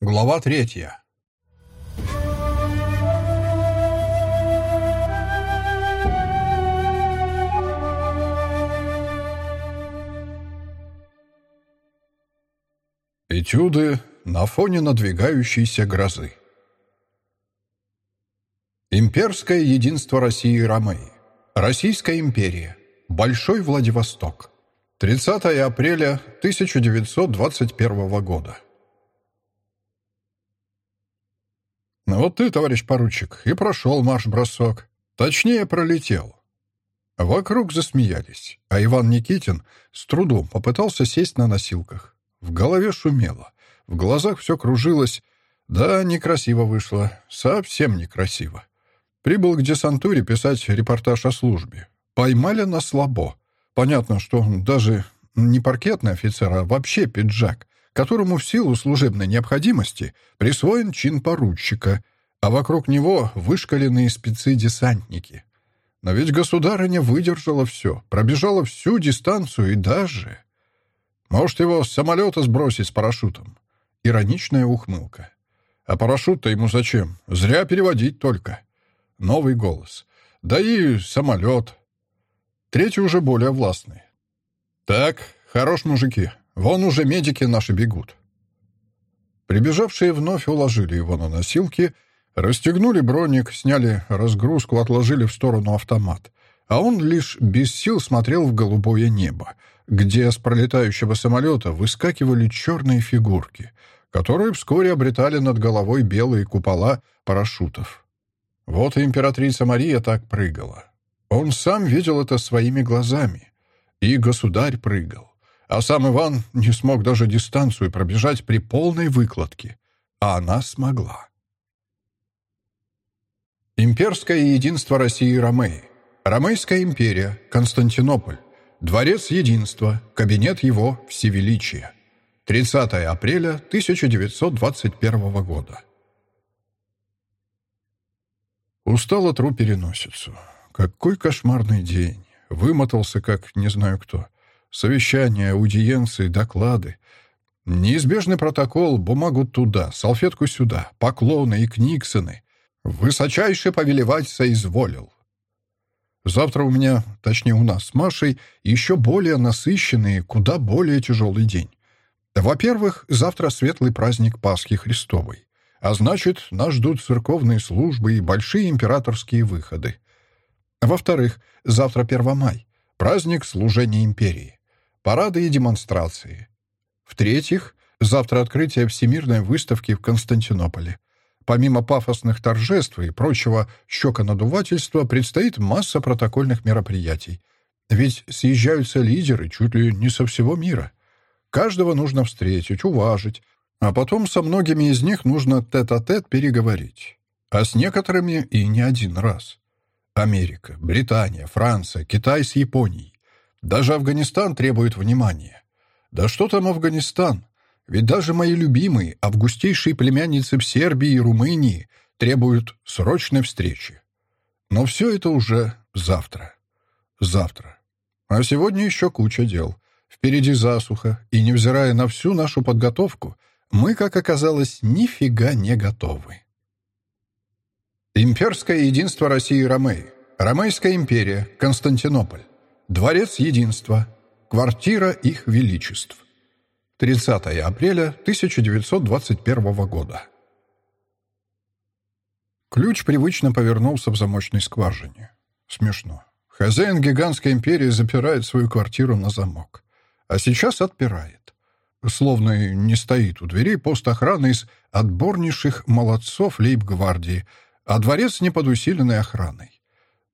Глава третья. Этюды на фоне надвигающейся грозы. Имперское единство России и Ромеи. Российская империя. Большой Владивосток. 30 апреля 1921 года. Вот ты, товарищ поручик, и прошел марш-бросок. Точнее, пролетел. Вокруг засмеялись, а Иван Никитин с трудом попытался сесть на носилках. В голове шумело, в глазах все кружилось. Да, некрасиво вышло, совсем некрасиво. Прибыл к десантуре писать репортаж о службе. Поймали на слабо. Понятно, что даже не паркетный офицер, а вообще пиджак, которому в силу служебной необходимости присвоен чин поручика, а вокруг него вышкаленные спецы-десантники. Но ведь государыня выдержала все, пробежала всю дистанцию и даже... Может, его с самолета сбросить с парашютом? Ироничная ухмылка. А парашют-то ему зачем? Зря переводить только. Новый голос. Да и самолет. Третий уже более властный. «Так, хорош, мужики. Вон уже медики наши бегут». Прибежавшие вновь уложили его на носилки, расстегнули броник, сняли разгрузку, отложили в сторону автомат. А он лишь без сил смотрел в голубое небо, где с пролетающего самолета выскакивали черные фигурки, которые вскоре обретали над головой белые купола парашютов. Вот и императрица Мария так прыгала. Он сам видел это своими глазами. И государь прыгал. А сам Иван не смог даже дистанцию пробежать при полной выкладке. А она смогла. Имперское единство России и Ромеи. Ромейская империя. Константинополь. Дворец единства. Кабинет его всевеличия. 30 апреля 1921 года. Устало тру переносицу. Какой кошмарный день. Вымотался, как не знаю кто. Совещания, аудиенции, доклады. Неизбежный протокол, бумагу туда, салфетку сюда, поклоны и книксоны. Высочайше повелевать соизволил. Завтра у меня, точнее у нас с Машей, еще более насыщенный, куда более тяжелый день. Во-первых, завтра светлый праздник Пасхи Христовой. А значит, нас ждут церковные службы и большие императорские выходы. Во-вторых, завтра 1 май, праздник служения империи, парады и демонстрации. В-третьих, завтра открытие Всемирной выставки в Константинополе. Помимо пафосных торжеств и прочего щеконадувательства, предстоит масса протокольных мероприятий. Ведь съезжаются лидеры чуть ли не со всего мира. Каждого нужно встретить, уважить, а потом со многими из них нужно тет-а-тет -тет переговорить. А с некоторыми и не один раз. Америка, Британия, Франция, Китай с Японией. Даже Афганистан требует внимания. Да что там Афганистан? Ведь даже мои любимые, августейшие племянницы в Сербии и Румынии требуют срочной встречи. Но все это уже завтра. Завтра. А сегодня еще куча дел. Впереди засуха, и, невзирая на всю нашу подготовку, мы, как оказалось, нифига не готовы. Имперское единство России и Ромеи. Ромейская империя. Константинополь. Дворец единства. Квартира их величеств. 30 апреля 1921 года. Ключ привычно повернулся в замочной скважине. Смешно. Хозяин гигантской империи запирает свою квартиру на замок. А сейчас отпирает. Словно не стоит у дверей пост охраны из отборнейших молодцов лейб-гвардии, а дворец не под усиленной охраной.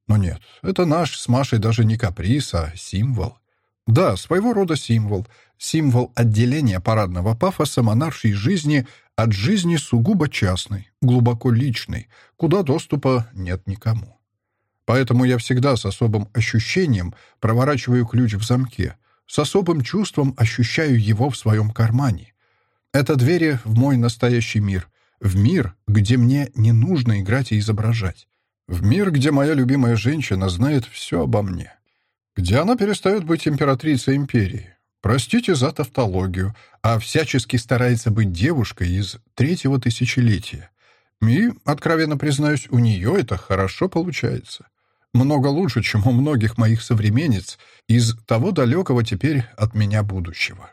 Но нет, это наш с Машей даже не каприз, а символ. Да, своего рода символ. Символ отделения парадного пафоса монаршей жизни от жизни сугубо частной, глубоко личной, куда доступа нет никому. Поэтому я всегда с особым ощущением проворачиваю ключ в замке, с особым чувством ощущаю его в своем кармане. Это двери в мой настоящий мир, в мир, где мне не нужно играть и изображать. В мир, где моя любимая женщина знает все обо мне. Где она перестает быть императрицей империи. Простите за тавтологию, а всячески старается быть девушкой из третьего тысячелетия. И, откровенно признаюсь, у нее это хорошо получается. Много лучше, чем у многих моих современниц из того далекого теперь от меня будущего.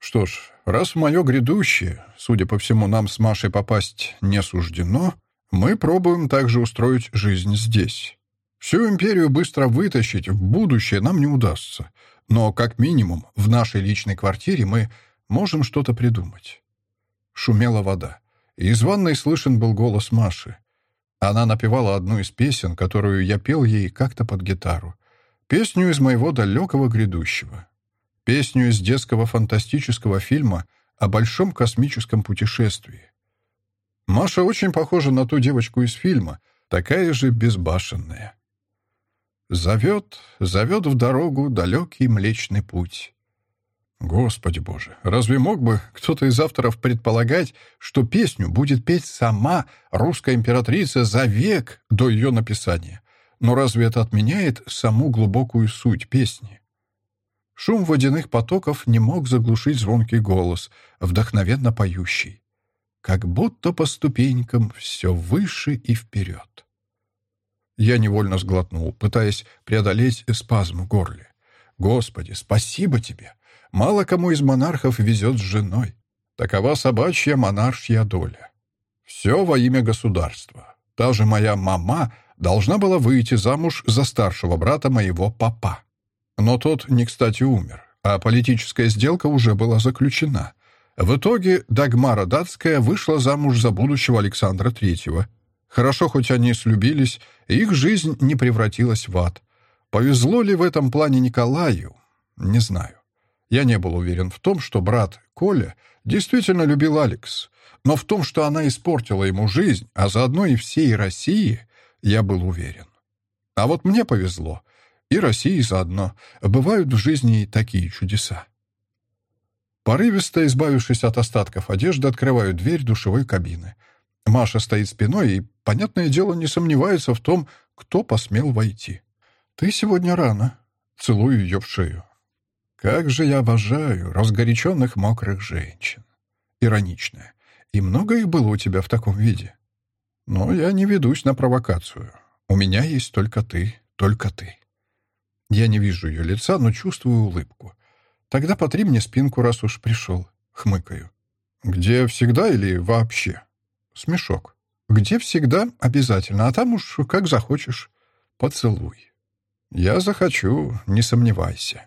Что ж, раз в мое грядущее, судя по всему, нам с Машей попасть не суждено, мы пробуем также устроить жизнь здесь. Всю империю быстро вытащить в будущее нам не удастся, но, как минимум, в нашей личной квартире мы можем что-то придумать. Шумела вода. Из ванной слышен был голос Маши. Она напевала одну из песен, которую я пел ей как-то под гитару. Песню из моего далекого грядущего. Песню из детского фантастического фильма о большом космическом путешествии. Маша очень похожа на ту девочку из фильма, такая же безбашенная. Зовет, зовет в дорогу далекий Млечный Путь. Господи Боже, разве мог бы кто-то из авторов предполагать, что песню будет петь сама русская императрица за век до ее написания? Но разве это отменяет саму глубокую суть песни? Шум водяных потоков не мог заглушить звонкий голос, вдохновенно поющий. Как будто по ступенькам все выше и вперед. Я невольно сглотнул, пытаясь преодолеть спазм в. «Господи, спасибо тебе! Мало кому из монархов везет с женой. Такова собачья монаршья доля. Все во имя государства. Та же моя мама должна была выйти замуж за старшего брата моего папа. Но тот не кстати умер, а политическая сделка уже была заключена. В итоге Дагмара Датская вышла замуж за будущего Александра Третьего. Хорошо, хоть они слюбились, их жизнь не превратилась в ад. Повезло ли в этом плане Николаю? Не знаю. Я не был уверен в том, что брат Коля действительно любил Алекс, но в том, что она испортила ему жизнь, а заодно и всей России, я был уверен. А вот мне повезло. И России заодно. Бывают в жизни и такие чудеса. Порывисто избавившись от остатков одежды, открываю дверь душевой кабины. Маша стоит спиной и, понятное дело, не сомневается в том, кто посмел войти. «Ты сегодня рано». Целую ее в шею. Как же я обожаю разгоряченных мокрых женщин. Ироничная. И много их было у тебя в таком виде. Но я не ведусь на провокацию. У меня есть только ты, только ты. Я не вижу ее лица, но чувствую улыбку. Тогда потри мне спинку, раз уж пришел. Хмыкаю. Где всегда или вообще? Смешок. Где всегда обязательно, а там уж как захочешь. Поцелуй. Я захочу, не сомневайся.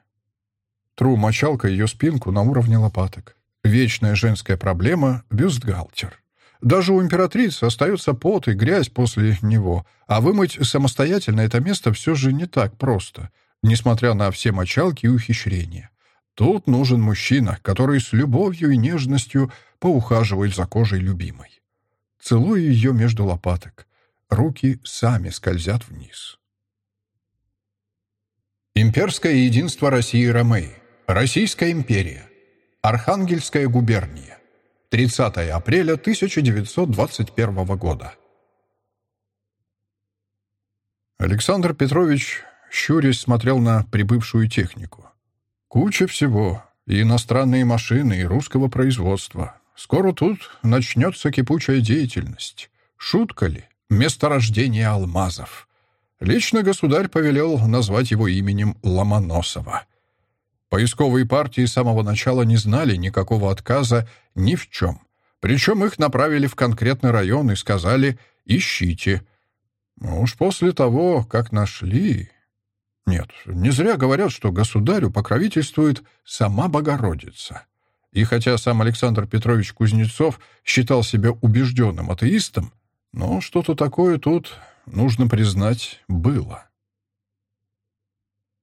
Тру мочалка ее спинку на уровне лопаток. Вечная женская проблема — бюстгальтер. Даже у императрицы остается пот и грязь после него, а вымыть самостоятельно это место все же не так просто, несмотря на все мочалки и ухищрения. Тут нужен мужчина, который с любовью и нежностью поухаживает за кожей любимой. Целую ее между лопаток. Руки сами скользят вниз. Имперское единство России и Ромеи. Российская империя. Архангельская губерния. 30 апреля 1921 года. Александр Петрович, щурясь, смотрел на прибывшую технику. Куча всего. И иностранные машины, и русского производства. Скоро тут начнется кипучая деятельность. Шутка ли? Месторождение алмазов. Лично государь повелел назвать его именем Ломоносова — Поисковые партии с самого начала не знали никакого отказа ни в чем. Причем их направили в конкретный район и сказали «ищите». Уж после того, как нашли... Нет, не зря говорят, что государю покровительствует сама Богородица. И хотя сам Александр Петрович Кузнецов считал себя убежденным атеистом, но что-то такое тут, нужно признать, было.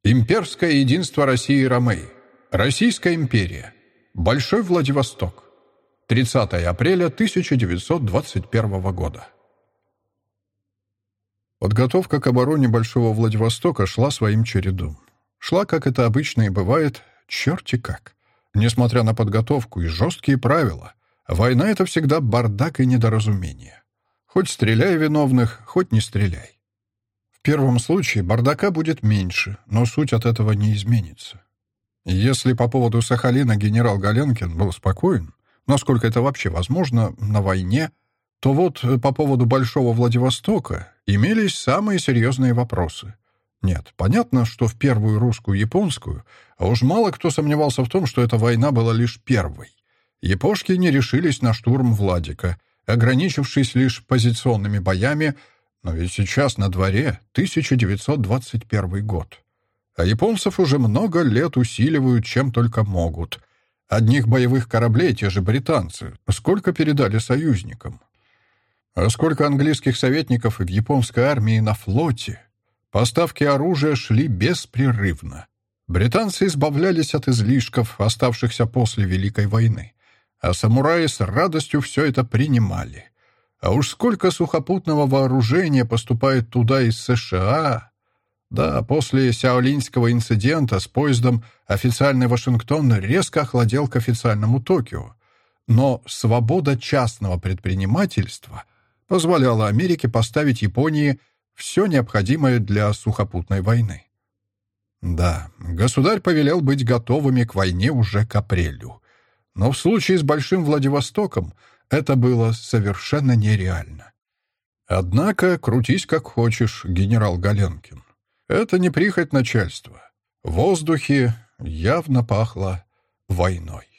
Имперское единство России и Ромеи. Российская империя. Большой Владивосток. 30 апреля 1921 года. Подготовка к обороне Большого Владивостока шла своим чередом. Шла, как это обычно и бывает, черти как. Несмотря на подготовку и жесткие правила, война — это всегда бардак и недоразумение. Хоть стреляй виновных, хоть не стреляй первом случае бардака будет меньше, но суть от этого не изменится. Если по поводу Сахалина генерал Галенкин был спокоен, насколько это вообще возможно на войне, то вот по поводу Большого Владивостока имелись самые серьезные вопросы. Нет, понятно, что в первую русскую японскую, а уж мало кто сомневался в том, что эта война была лишь первой. Япошки не решились на штурм Владика, ограничившись лишь позиционными боями, но ведь сейчас на дворе 1921 год. А японцев уже много лет усиливают, чем только могут. Одних боевых кораблей те же британцы. Сколько передали союзникам? А сколько английских советников в японской армии на флоте? Поставки оружия шли беспрерывно. Британцы избавлялись от излишков, оставшихся после Великой войны. А самураи с радостью все это принимали. А уж сколько сухопутного вооружения поступает туда из США... Да, после Сяолинского инцидента с поездом официальный Вашингтон резко охладел к официальному Токио. Но свобода частного предпринимательства позволяла Америке поставить Японии все необходимое для сухопутной войны. Да, государь повелел быть готовыми к войне уже к апрелю. Но в случае с Большим Владивостоком это было совершенно нереально. Однако крутись как хочешь, генерал Галенкин. Это не прихоть начальства. В воздухе явно пахло войной.